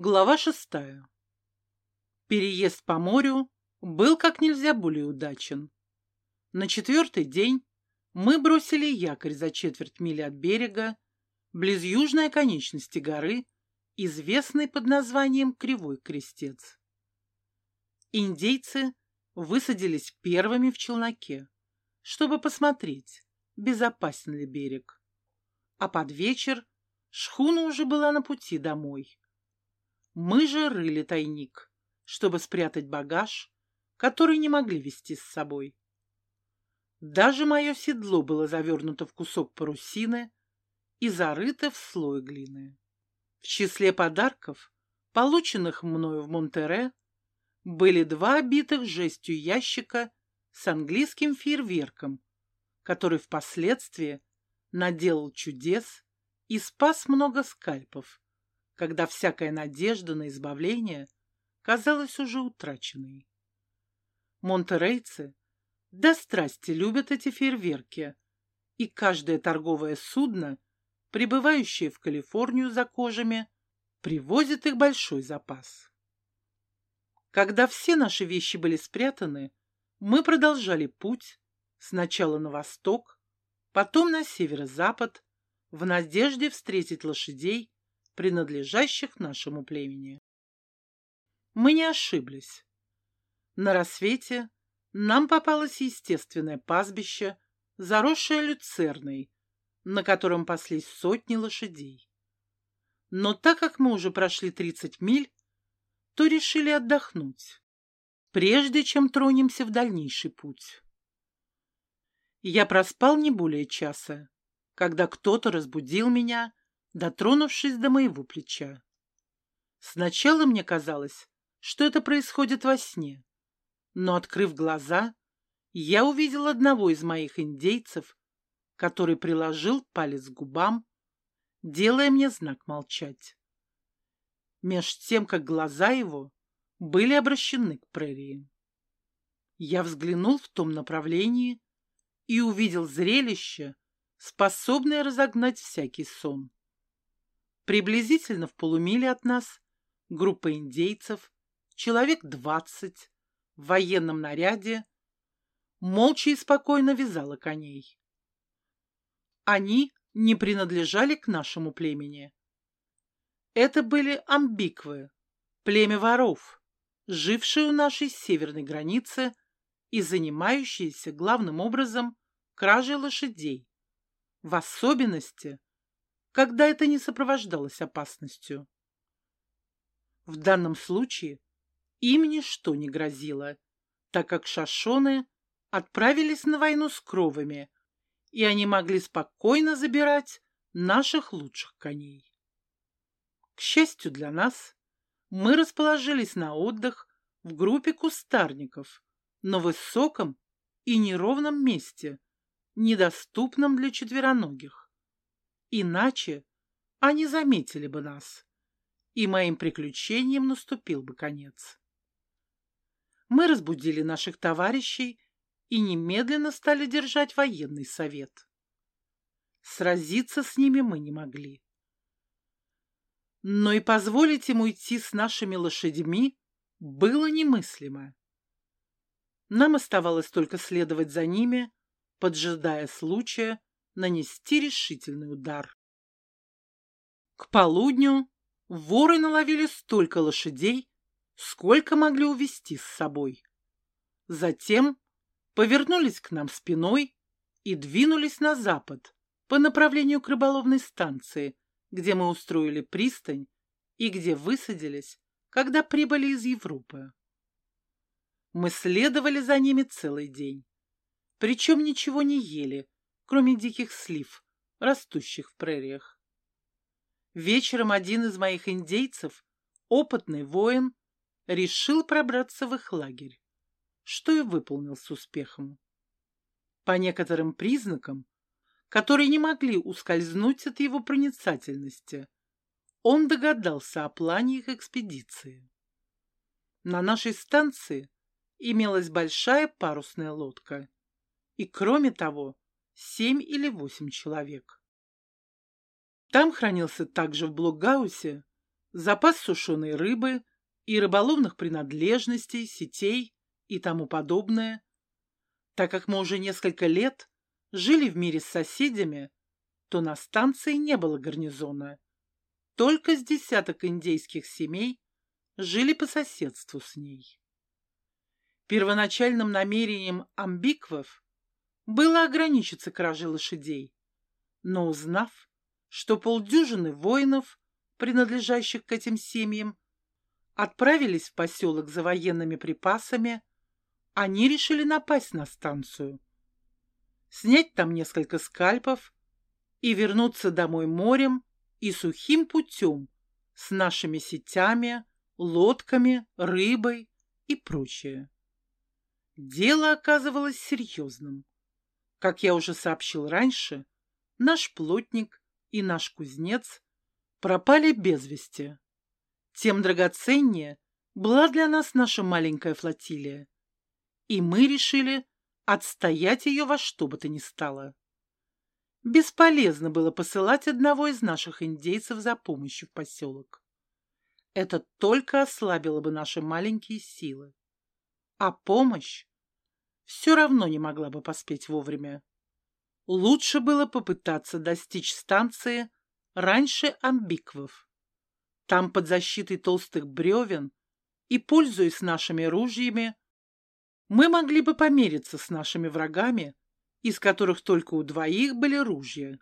Глава шестая. Переезд по морю был как нельзя более удачен. На четвертый день мы бросили якорь за четверть мили от берега, близ южной оконечности горы, известной под названием Кривой Крестец. Индейцы высадились первыми в челноке, чтобы посмотреть, безопасен ли берег. А под вечер шхуна уже была на пути домой. Мы же рыли тайник, чтобы спрятать багаж, который не могли вести с собой. Даже мое седло было завернуто в кусок парусины и зарыто в слой глины. В числе подарков, полученных мною в Монтере, были два обитых жестью ящика с английским фейерверком, который впоследствии наделал чудес и спас много скальпов, когда всякая надежда на избавление казалась уже утраченной. Монтерейцы до страсти любят эти фейерверки, и каждое торговое судно, прибывающее в Калифорнию за кожами, привозит их большой запас. Когда все наши вещи были спрятаны, мы продолжали путь сначала на восток, потом на северо-запад, в надежде встретить лошадей, принадлежащих нашему племени. Мы не ошиблись. На рассвете нам попалось естественное пастбище, заросшее люцерной, на котором паслись сотни лошадей. Но так как мы уже прошли 30 миль, то решили отдохнуть, прежде чем тронемся в дальнейший путь. Я проспал не более часа, когда кто-то разбудил меня дотронувшись до моего плеча. Сначала мне казалось, что это происходит во сне, но, открыв глаза, я увидел одного из моих индейцев, который приложил палец к губам, делая мне знак молчать. Меж тем, как глаза его были обращены к прерии. Я взглянул в том направлении и увидел зрелище, способное разогнать всякий сон. Приблизительно в полумиле от нас группа индейцев, человек двадцать, в военном наряде, молча и спокойно вязала коней. Они не принадлежали к нашему племени. Это были амбиквы, племя воров, жившие у нашей северной границы и занимающиеся главным образом кражей лошадей, в особенности когда это не сопровождалось опасностью. В данном случае им ничто не грозило, так как шашоны отправились на войну с кровами, и они могли спокойно забирать наших лучших коней. К счастью для нас, мы расположились на отдых в группе кустарников на высоком и неровном месте, недоступном для четвероногих. Иначе они заметили бы нас, и моим приключениям наступил бы конец. Мы разбудили наших товарищей и немедленно стали держать военный совет. Сразиться с ними мы не могли. Но и позволить им уйти с нашими лошадьми было немыслимо. Нам оставалось только следовать за ними, поджидая случая нанести решительный удар. К полудню воры наловили столько лошадей, сколько могли увести с собой. Затем повернулись к нам спиной и двинулись на запад по направлению к рыболовной станции, где мы устроили пристань и где высадились, когда прибыли из Европы. Мы следовали за ними целый день, причем ничего не ели, кроме диких слив, растущих в прериях. Вечером один из моих индейцев, опытный воин, решил пробраться в их лагерь, что и выполнил с успехом. По некоторым признакам, которые не могли ускользнуть от его проницательности, он догадался о плане их экспедиции. На нашей станции имелась большая парусная лодка, и, кроме того, семь или восемь человек. Там хранился также в Блокгаусе запас сушеной рыбы и рыболовных принадлежностей, сетей и тому подобное. Так как мы уже несколько лет жили в мире с соседями, то на станции не было гарнизона. Только с десяток индейских семей жили по соседству с ней. Первоначальным намерением амбиквов было ограничиться кражей лошадей, но узнав, что полдюжины воинов, принадлежащих к этим семьям, отправились в поселок за военными припасами, они решили напасть на станцию, снять там несколько скальпов и вернуться домой морем и сухим путем с нашими сетями, лодками, рыбой и прочее. Дело оказывалось серьезным. Как я уже сообщил раньше, наш плотник и наш кузнец пропали без вести. Тем драгоценнее была для нас наша маленькая флотилия. И мы решили отстоять ее во что бы то ни стало. Бесполезно было посылать одного из наших индейцев за помощью в поселок. Это только ослабило бы наши маленькие силы. А помощь все равно не могла бы поспеть вовремя. Лучше было попытаться достичь станции раньше амбиквов. Там под защитой толстых бревен и, пользуясь нашими ружьями, мы могли бы помериться с нашими врагами, из которых только у двоих были ружья.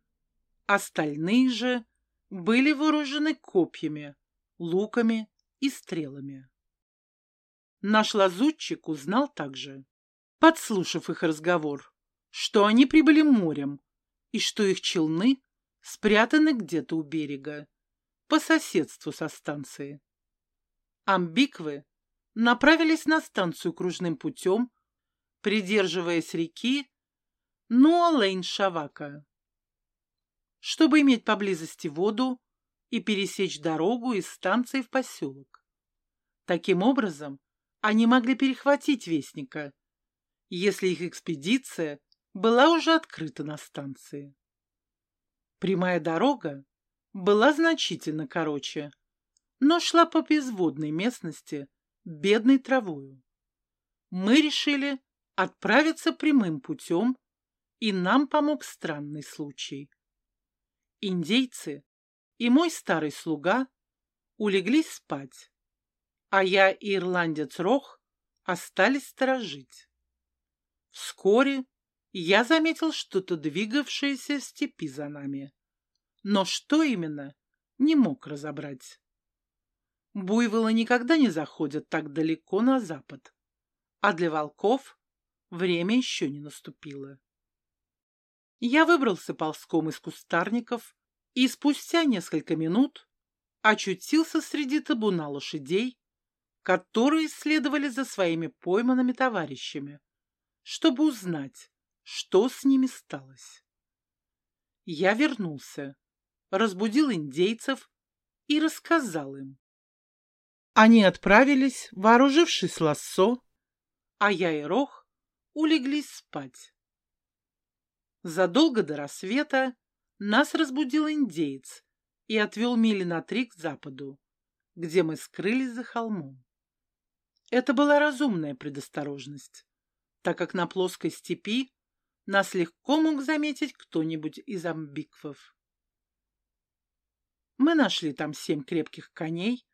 Остальные же были вооружены копьями, луками и стрелами. Наш лазутчик узнал также, подслушав их разговор, что они прибыли морем и что их челны спрятаны где-то у берега, по соседству со станцией. Амбиквы направились на станцию кружным путем, придерживаясь реки Нуалейн-Шавака, чтобы иметь поблизости воду и пересечь дорогу из станции в поселок. Таким образом, они могли перехватить вестника – если их экспедиция была уже открыта на станции. Прямая дорога была значительно короче, но шла по безводной местности, бедной травою. Мы решили отправиться прямым путем, и нам помог странный случай. Индейцы и мой старый слуга улеглись спать, а я и ирландец Рох остались сторожить. Вскоре я заметил что-то двигавшееся в степи за нами. Но что именно, не мог разобрать. Буйволы никогда не заходят так далеко на запад, а для волков время еще не наступило. Я выбрался ползком из кустарников и спустя несколько минут очутился среди табуна лошадей, которые следовали за своими пойманными товарищами чтобы узнать, что с ними сталось. Я вернулся, разбудил индейцев и рассказал им. Они отправились, вооружившись лассо, а я и Рох улеглись спать. Задолго до рассвета нас разбудил индеец и отвел мили на три к западу, где мы скрылись за холмом. Это была разумная предосторожность так как на плоской степи нас легко мог заметить кто-нибудь из амбиквов. Мы нашли там семь крепких коней,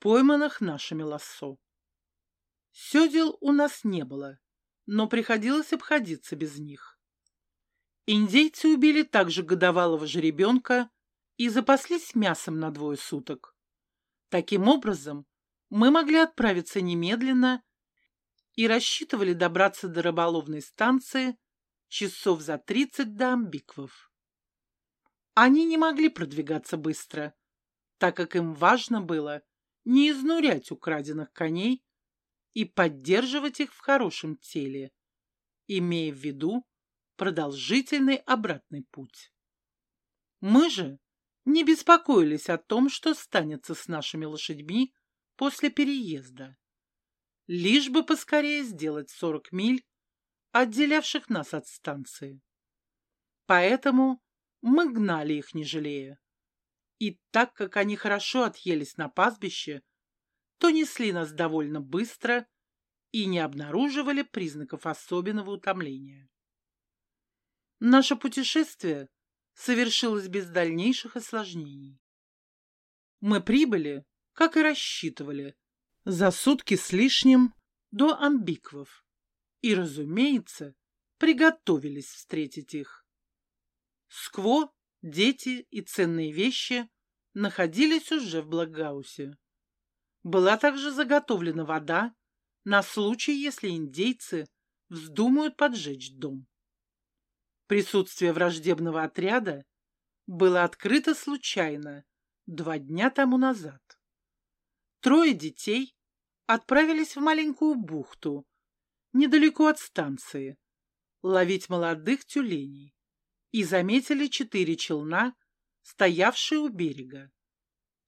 пойманных нашими лассо. Седел у нас не было, но приходилось обходиться без них. Индейцы убили также годовалого жеребенка и запаслись мясом на двое суток. Таким образом, мы могли отправиться немедленно и рассчитывали добраться до рыболовной станции часов за тридцать до амбиквов. Они не могли продвигаться быстро, так как им важно было не изнурять украденных коней и поддерживать их в хорошем теле, имея в виду продолжительный обратный путь. Мы же не беспокоились о том, что станется с нашими лошадьми после переезда лишь бы поскорее сделать сорок миль, отделявших нас от станции. Поэтому мы гнали их, не жалея. И так как они хорошо отъелись на пастбище, то несли нас довольно быстро и не обнаруживали признаков особенного утомления. Наше путешествие совершилось без дальнейших осложнений. Мы прибыли, как и рассчитывали, за сутки с лишним до амбиквов и, разумеется, приготовились встретить их. Скво, дети и ценные вещи находились уже в Благаусе. Была также заготовлена вода на случай, если индейцы вздумают поджечь дом. Присутствие враждебного отряда было открыто случайно два дня тому назад. Трое детей отправились в маленькую бухту, недалеко от станции, ловить молодых тюленей и заметили четыре челна, стоявшие у берега,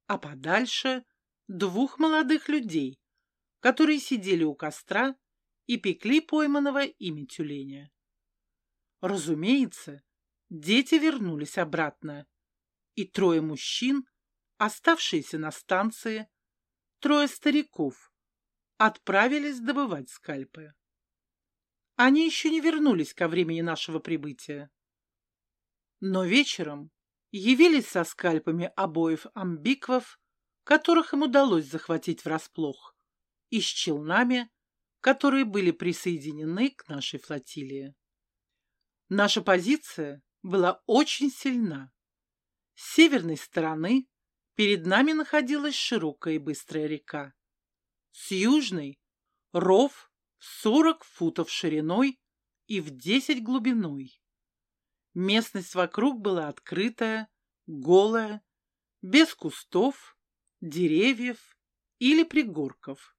а подальше двух молодых людей, которые сидели у костра и пекли пойманного ими тюленя. Разумеется, дети вернулись обратно, и трое мужчин, оставшиеся на станции, трое стариков, отправились добывать скальпы. Они еще не вернулись ко времени нашего прибытия. Но вечером явились со скальпами обоев амбиквов, которых им удалось захватить врасплох, и с челнами, которые были присоединены к нашей флотилии. Наша позиция была очень сильна. С северной стороны перед нами находилась широкая и быстрая река. С южной — ров в 40 футов шириной и в 10 глубиной. Местность вокруг была открытая, голая, без кустов, деревьев или пригорков.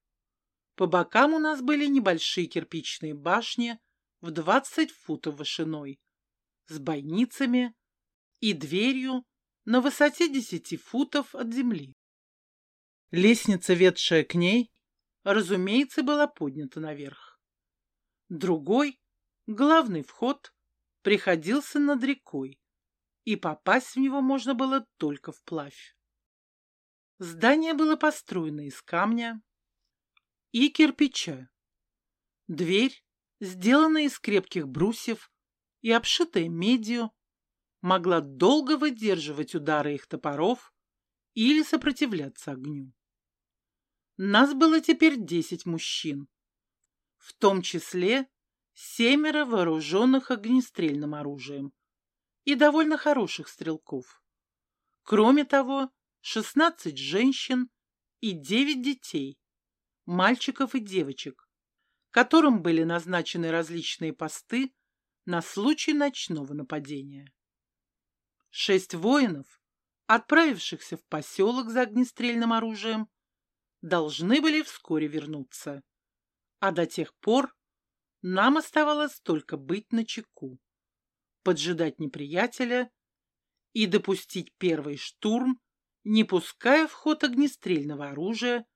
По бокам у нас были небольшие кирпичные башни в 20 футов вышиной, с бойницами и дверью на высоте 10 футов от земли. Лестница, ведшая к ней, разумеется, была поднята наверх. Другой, главный вход, приходился над рекой, и попасть в него можно было только вплавь. Здание было построено из камня и кирпича. Дверь, сделанная из крепких брусьев и обшитая медью, могла долго выдерживать удары их топоров или сопротивляться огню. Нас было теперь десять мужчин, в том числе семеро вооруженных огнестрельным оружием и довольно хороших стрелков. Кроме того, шестнадцать женщин и девять детей, мальчиков и девочек, которым были назначены различные посты на случай ночного нападения. Шесть воинов, отправившихся в поселок за огнестрельным оружием, должны были вскоре вернуться. А до тех пор нам оставалось только быть начеку, поджидать неприятеля и допустить первый штурм, не пуская в ход огнестрельного оружия,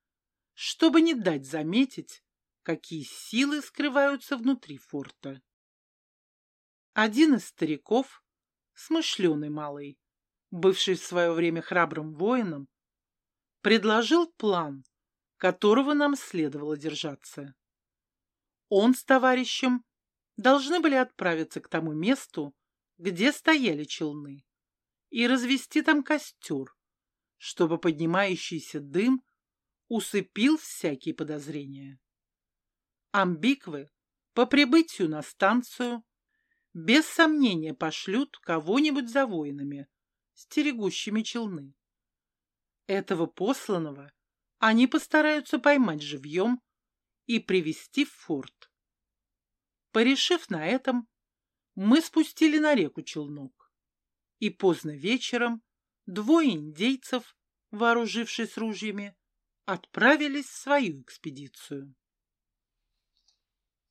чтобы не дать заметить, какие силы скрываются внутри форта. Один из стариков, смышленый малый, бывший в свое время храбрым воином, предложил план, которого нам следовало держаться. Он с товарищем должны были отправиться к тому месту, где стояли челны, и развести там костер, чтобы поднимающийся дым усыпил всякие подозрения. Амбиквы по прибытию на станцию без сомнения пошлют кого-нибудь за воинами, стерегущими челны. Этого посланного они постараются поймать живьем и привести в форт. Порешив на этом, мы спустили на реку челнок, и поздно вечером двое индейцев, вооружившись ружьями, отправились в свою экспедицию.